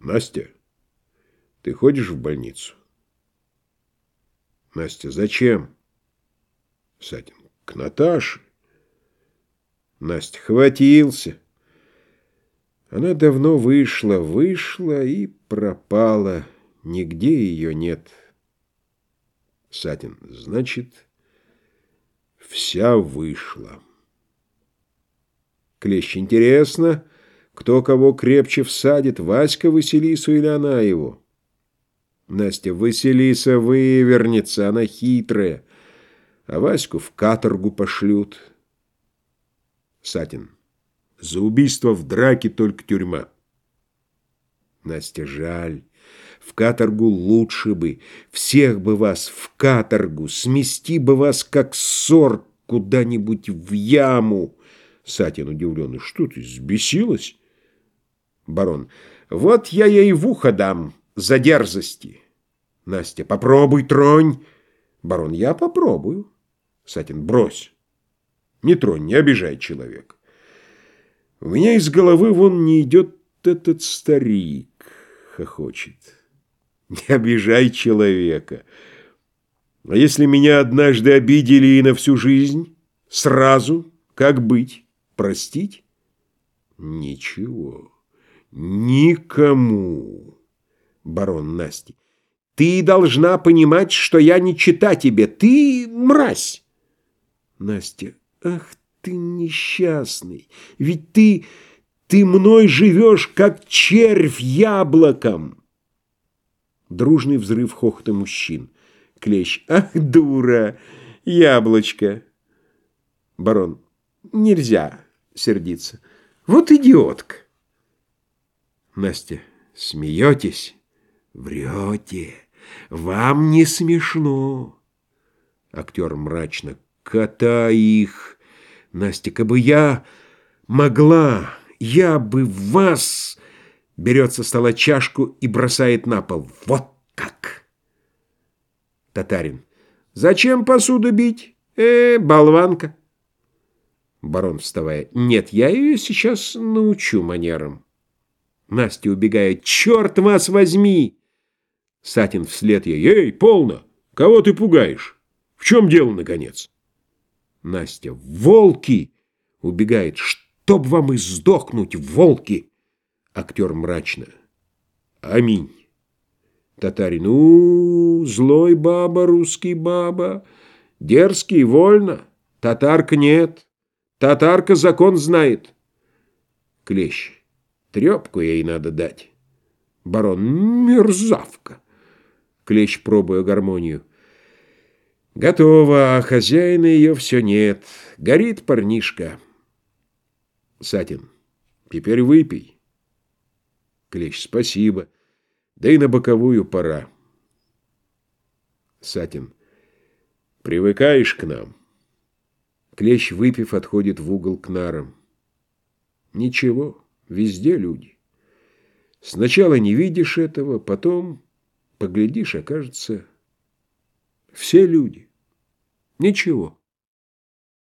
Настя, ты ходишь в больницу? Настя, зачем? Сатин, к Наташе. Настя, хватился. Она давно вышла, вышла и пропала. Нигде ее нет. Сатин, значит, вся вышла. Клещ, интересно, кто кого крепче всадит, Васька Василису или она его? Настя, Василиса вывернется, она хитрая, а Ваську в каторгу пошлют. Сатин, за убийство в драке только тюрьма. Настя, жаль. В каторгу лучше бы. Всех бы вас в каторгу. Смести бы вас, как ссор, куда-нибудь в яму. Сатин удивленный. Что ты, сбесилась? Барон. Вот я ей в ухо дам за дерзости. Настя. Попробуй, тронь. Барон. Я попробую. Сатин. Брось. Не тронь, не обижай человека. У меня из головы вон не идет этот старик, хохочет. Не обижай человека. А если меня однажды обидели и на всю жизнь, сразу, как быть? Простить? Ничего. Никому. Барон Насти. Ты должна понимать, что я не чита тебе. Ты мразь. Настя. Ах ты несчастный. Ведь ты... Ты мной живешь, как червь яблоком. Дружный взрыв хохота мужчин. Клещ. Ах, дура! Яблочко. Барон. Нельзя сердиться. Вот идиотка. Настя. Смеетесь? Врете. Вам не смешно. Актер мрачно. Кота их. Настя, бы я могла, я бы вас... Берет со стола чашку и бросает на пол. Вот так. Татарин. Зачем посуду бить? Э, болванка. Барон, вставая. «Нет, я ее сейчас научу манерам». Настя убегает. «Черт вас возьми!» Сатин вслед ей. «Эй, полно! Кого ты пугаешь? В чем дело, наконец?» Настя. «Волки!» Убегает. «Чтоб вам и сдохнуть, волки!» Актер мрачно. «Аминь!» Татарин. «У, злой баба, русский баба, дерзкий, вольно, татарка нет». Татарка закон знает. Клещ. Трепку ей надо дать. Барон. Мерзавка. Клещ, пробуя гармонию. Готово, а хозяина ее все нет. Горит парнишка. Сатин. Теперь выпей. Клещ. Спасибо. Да и на боковую пора. Сатин. Привыкаешь к нам? Клещ, выпив, отходит в угол к нарам. Ничего, везде люди. Сначала не видишь этого, потом поглядишь, окажется, все люди. Ничего.